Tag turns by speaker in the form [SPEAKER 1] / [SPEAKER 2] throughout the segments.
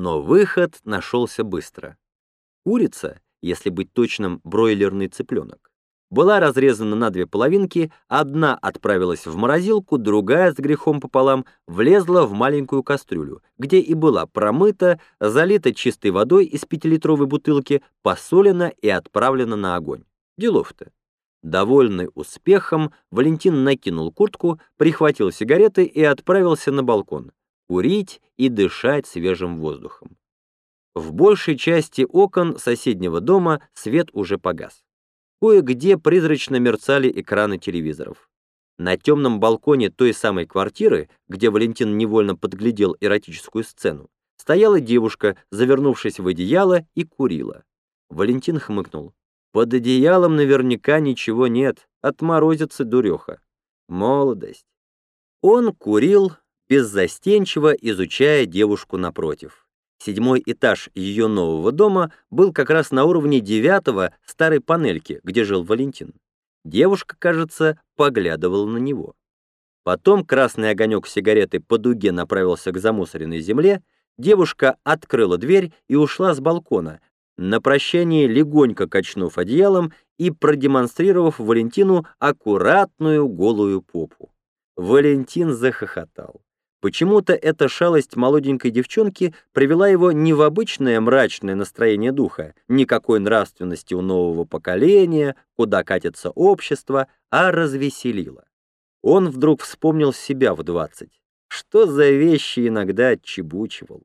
[SPEAKER 1] Но выход нашелся быстро. Курица, если быть точным, бройлерный цыпленок, была разрезана на две половинки, одна отправилась в морозилку, другая с грехом пополам влезла в маленькую кастрюлю, где и была промыта, залита чистой водой из пятилитровой бутылки, посолена и отправлена на огонь. Делов-то. Довольный успехом, Валентин накинул куртку, прихватил сигареты и отправился на балкон, курить и дышать свежим воздухом. В большей части окон соседнего дома свет уже погас. Кое-где призрачно мерцали экраны телевизоров. На темном балконе той самой квартиры, где Валентин невольно подглядел эротическую сцену, стояла девушка, завернувшись в одеяло, и курила. Валентин хмыкнул. Под одеялом наверняка ничего нет, отморозится дуреха. Молодость. Он курил, беззастенчиво изучая девушку напротив. Седьмой этаж ее нового дома был как раз на уровне девятого старой панельки, где жил Валентин. Девушка, кажется, поглядывала на него. Потом красный огонек сигареты по дуге направился к замусоренной земле, девушка открыла дверь и ушла с балкона, на прощание легонько качнув одеялом и продемонстрировав Валентину аккуратную голую попу. Валентин захохотал. Почему-то эта шалость молоденькой девчонки привела его не в обычное мрачное настроение духа, никакой нравственности у нового поколения, куда катится общество, а развеселила. Он вдруг вспомнил себя в двадцать. Что за вещи иногда отчебучивал.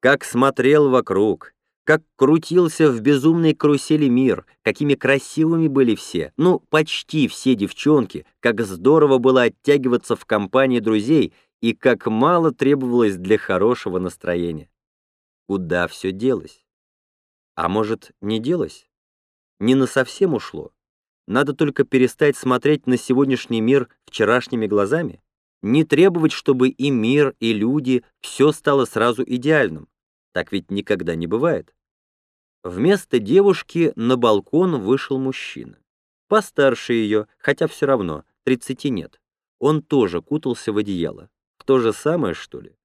[SPEAKER 1] Как смотрел вокруг, как крутился в безумной карусели мир, какими красивыми были все, ну, почти все девчонки, как здорово было оттягиваться в компании друзей — и как мало требовалось для хорошего настроения. Куда все делось? А может, не делось? Не на совсем ушло? Надо только перестать смотреть на сегодняшний мир вчерашними глазами? Не требовать, чтобы и мир, и люди, все стало сразу идеальным. Так ведь никогда не бывает. Вместо девушки на балкон вышел мужчина. Постарше ее, хотя все равно, тридцати нет. Он тоже кутался в одеяло то же самое, что ли?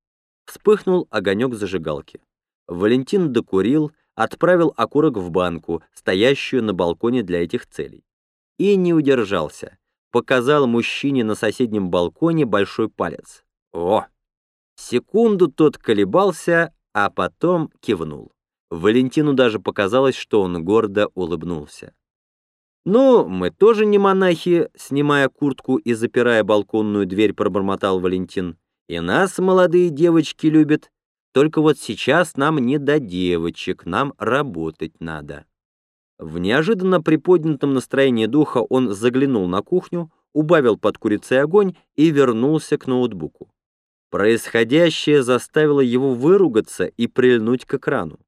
[SPEAKER 1] Вспыхнул огонек зажигалки. Валентин докурил, отправил окурок в банку, стоящую на балконе для этих целей. И не удержался. Показал мужчине на соседнем балконе большой палец. О! Секунду тот колебался, а потом кивнул. Валентину даже показалось, что он гордо улыбнулся. «Ну, мы тоже не монахи», — снимая куртку и запирая балконную дверь, пробормотал Валентин. И нас молодые девочки любят. Только вот сейчас нам не до девочек, нам работать надо. В неожиданно приподнятом настроении духа он заглянул на кухню, убавил под курицей огонь и вернулся к ноутбуку. Происходящее заставило его выругаться и прильнуть к экрану.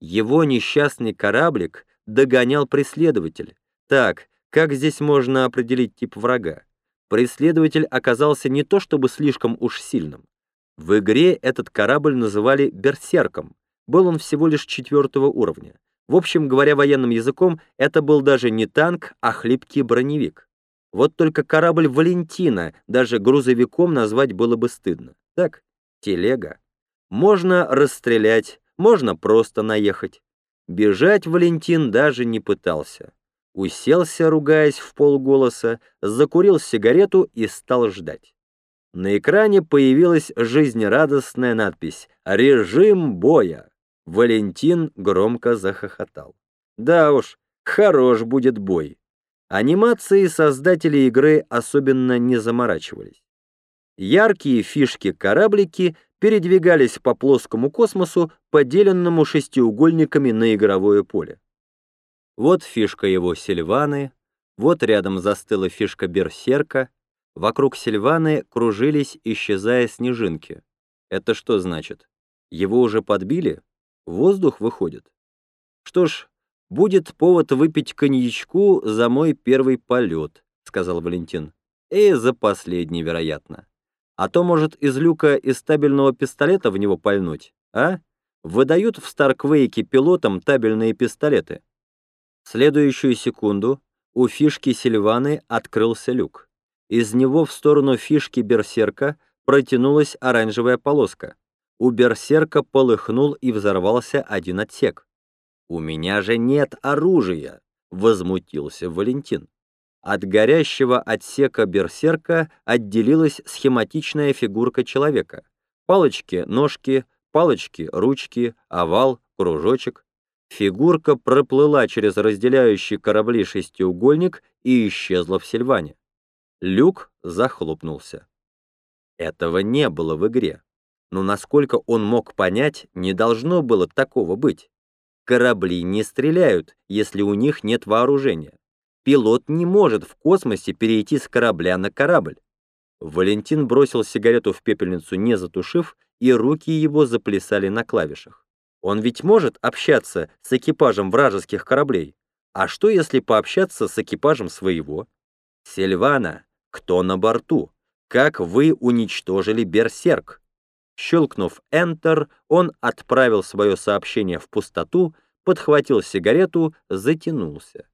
[SPEAKER 1] Его несчастный кораблик догонял преследователь. Так, как здесь можно определить тип врага? Преследователь оказался не то чтобы слишком уж сильным. В игре этот корабль называли «берсерком», был он всего лишь четвертого уровня. В общем, говоря военным языком, это был даже не танк, а хлипкий броневик. Вот только корабль «Валентина» даже грузовиком назвать было бы стыдно. Так, телега. Можно расстрелять, можно просто наехать. Бежать Валентин даже не пытался уселся, ругаясь в полголоса, закурил сигарету и стал ждать. На экране появилась жизнерадостная надпись «Режим боя». Валентин громко захохотал. Да уж, хорош будет бой. Анимации создатели игры особенно не заморачивались. Яркие фишки-кораблики передвигались по плоскому космосу, поделенному шестиугольниками на игровое поле. Вот фишка его Сильваны, вот рядом застыла фишка Берсерка, вокруг Сильваны кружились, исчезая снежинки. Это что значит? Его уже подбили? Воздух выходит? Что ж, будет повод выпить коньячку за мой первый полет, сказал Валентин. И за последний, вероятно. А то, может, из люка из табельного пистолета в него пальнуть, а? Выдают в Старквейке пилотам табельные пистолеты следующую секунду у фишки Сильваны открылся люк. Из него в сторону фишки Берсерка протянулась оранжевая полоска. У берсерка полыхнул и взорвался один отсек. «У меня же нет оружия!» — возмутился Валентин. От горящего отсека берсерка отделилась схематичная фигурка человека. Палочки, ножки, палочки, ручки, овал, кружочек. Фигурка проплыла через разделяющий корабли шестиугольник и исчезла в Сильване. Люк захлопнулся. Этого не было в игре. Но насколько он мог понять, не должно было такого быть. Корабли не стреляют, если у них нет вооружения. Пилот не может в космосе перейти с корабля на корабль. Валентин бросил сигарету в пепельницу, не затушив, и руки его заплясали на клавишах. Он ведь может общаться с экипажем вражеских кораблей. А что, если пообщаться с экипажем своего? Сильвана, кто на борту? Как вы уничтожили Берсерк? Щелкнув Enter, он отправил свое сообщение в пустоту, подхватил сигарету, затянулся.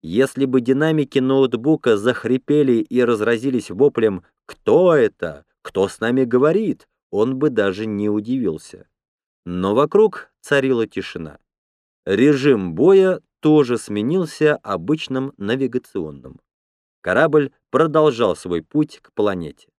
[SPEAKER 1] Если бы динамики ноутбука захрипели и разразились воплем «Кто это? Кто с нами говорит?», он бы даже не удивился. Но вокруг царила тишина. Режим боя тоже сменился обычным навигационным. Корабль продолжал свой путь к планете.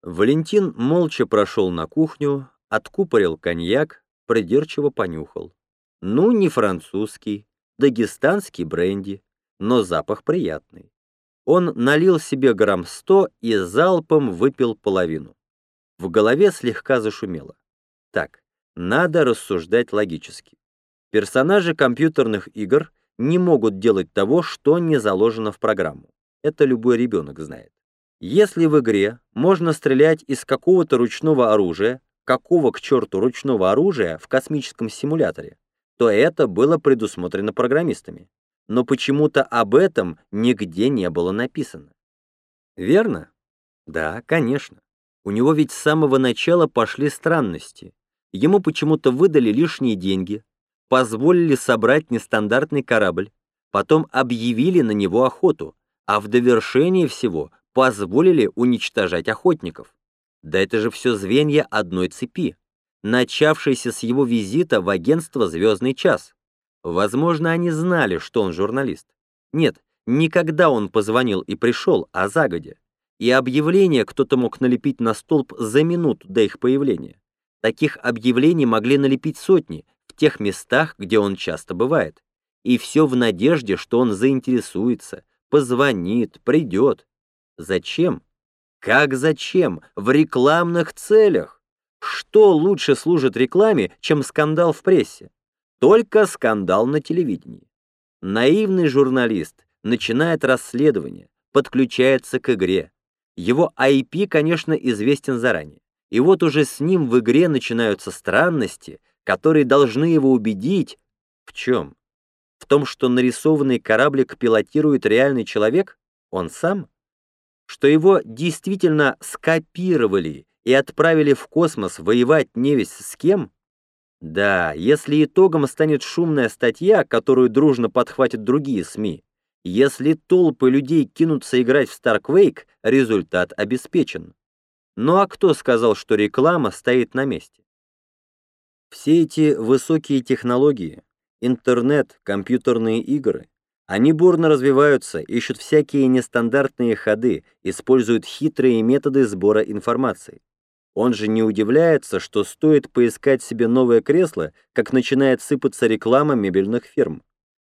[SPEAKER 1] Валентин молча прошел на кухню, откупорил коньяк, придирчиво понюхал. Ну, не французский, дагестанский бренди, но запах приятный. Он налил себе грамм сто и залпом выпил половину. В голове слегка зашумело. Так, надо рассуждать логически. Персонажи компьютерных игр не могут делать того, что не заложено в программу. Это любой ребенок знает. Если в игре можно стрелять из какого-то ручного оружия, какого к черту ручного оружия в космическом симуляторе, то это было предусмотрено программистами. Но почему-то об этом нигде не было написано. Верно? Да, конечно. У него ведь с самого начала пошли странности. Ему почему-то выдали лишние деньги, позволили собрать нестандартный корабль, потом объявили на него охоту, а в довершении всего позволили уничтожать охотников. Да это же все звенья одной цепи, начавшейся с его визита в агентство «Звездный час». Возможно, они знали, что он журналист. Нет, никогда он позвонил и пришел, а загодя. И объявление кто-то мог налепить на столб за минуту до их появления. Таких объявлений могли налепить сотни в тех местах, где он часто бывает. И все в надежде, что он заинтересуется, позвонит, придет. Зачем? Как зачем? В рекламных целях. Что лучше служит рекламе, чем скандал в прессе? Только скандал на телевидении. Наивный журналист начинает расследование, подключается к игре. Его IP, конечно, известен заранее. И вот уже с ним в игре начинаются странности, которые должны его убедить в чем? В том, что нарисованный кораблик пилотирует реальный человек? Он сам? Что его действительно скопировали и отправили в космос воевать невесть с кем? Да, если итогом станет шумная статья, которую дружно подхватят другие СМИ, если толпы людей кинутся играть в Старквейк, результат обеспечен. Ну а кто сказал, что реклама стоит на месте? Все эти высокие технологии, интернет, компьютерные игры, они бурно развиваются, ищут всякие нестандартные ходы, используют хитрые методы сбора информации. Он же не удивляется, что стоит поискать себе новое кресло, как начинает сыпаться реклама мебельных фирм.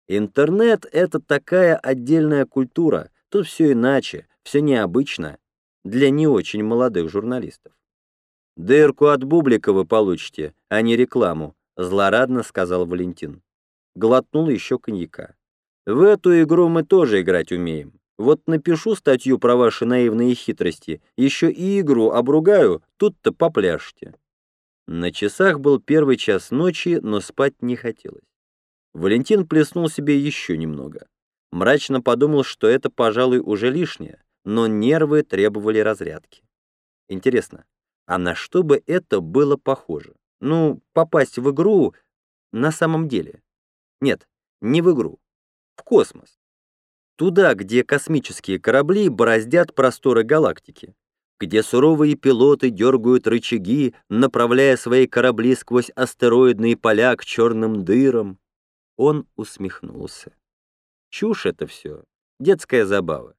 [SPEAKER 1] Интернет — это такая отдельная культура, тут все иначе, все необычно, для не очень молодых журналистов. «Дырку от бублика вы получите, а не рекламу», — злорадно сказал Валентин. Глотнул еще коньяка. «В эту игру мы тоже играть умеем. Вот напишу статью про ваши наивные хитрости, еще и игру обругаю, тут-то попляшете». На часах был первый час ночи, но спать не хотелось. Валентин плеснул себе еще немного. Мрачно подумал, что это, пожалуй, уже лишнее, но нервы требовали разрядки. Интересно, а на что бы это было похоже? Ну, попасть в игру на самом деле. Нет, не в игру, в космос. Туда, где космические корабли бороздят просторы галактики. где суровые пилоты дергают рычаги, направляя свои корабли сквозь астероидные поля к черным дырам. Он усмехнулся. Чушь это все, детская забава.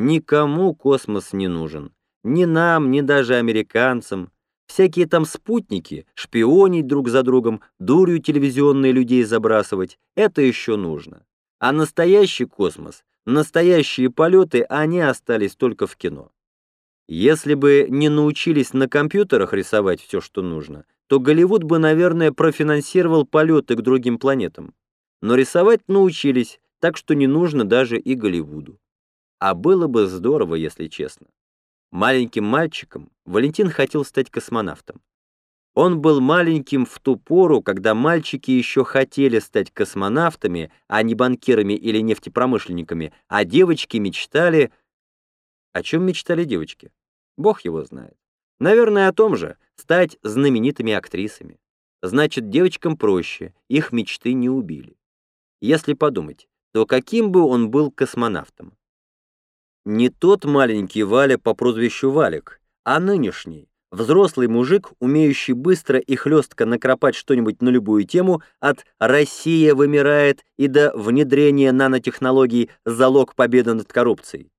[SPEAKER 1] Никому космос не нужен. Ни нам, ни даже американцам. Всякие там спутники, шпионить друг за другом, дурью телевизионные людей забрасывать — это еще нужно. А настоящий космос, настоящие полеты, они остались только в кино. Если бы не научились на компьютерах рисовать все, что нужно, то Голливуд бы, наверное, профинансировал полеты к другим планетам. Но рисовать научились, так что не нужно даже и Голливуду. А было бы здорово, если честно. Маленьким мальчиком Валентин хотел стать космонавтом. Он был маленьким в ту пору, когда мальчики еще хотели стать космонавтами, а не банкирами или нефтепромышленниками, а девочки мечтали... О чем мечтали девочки? Бог его знает. Наверное, о том же, стать знаменитыми актрисами. Значит, девочкам проще, их мечты не убили. Если подумать, то каким бы он был космонавтом? Не тот маленький Валя по прозвищу Валик, а нынешний, взрослый мужик, умеющий быстро и хлестко накропать что-нибудь на любую тему от «Россия вымирает» и до внедрения нанотехнологий «Залог победы над коррупцией».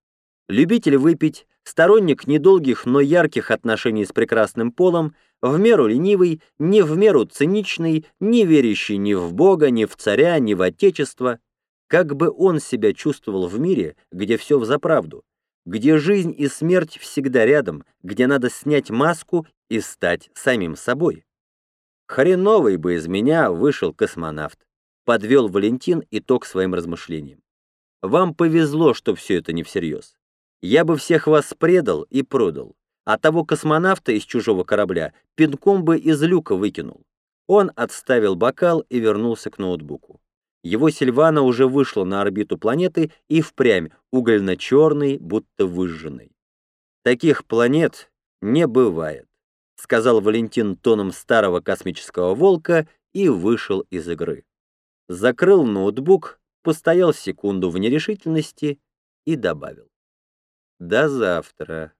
[SPEAKER 1] Любитель выпить, сторонник недолгих, но ярких отношений с прекрасным полом, в меру ленивый, не в меру циничный, не верящий ни в Бога, ни в царя, ни в Отечество — как бы он себя чувствовал в мире, где все взаправду, где жизнь и смерть всегда рядом, где надо снять маску и стать самим собой? Хреновый бы из меня вышел космонавт, подвел Валентин итог своим размышлениям. Вам повезло, что все это не всерьез. Я бы всех вас предал и продал, а того космонавта из чужого корабля пинком бы из люка выкинул. Он отставил бокал и вернулся к ноутбуку. Его Сильвана уже вышла на орбиту планеты и впрямь угольно-черный, будто выжженный. «Таких планет не бывает», — сказал Валентин тоном старого космического волка и вышел из игры. Закрыл ноутбук, постоял секунду в нерешительности и добавил. «До завтра».